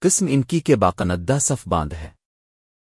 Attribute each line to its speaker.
Speaker 1: قسم ان کی کے باقندہ صف باندھ ہے۔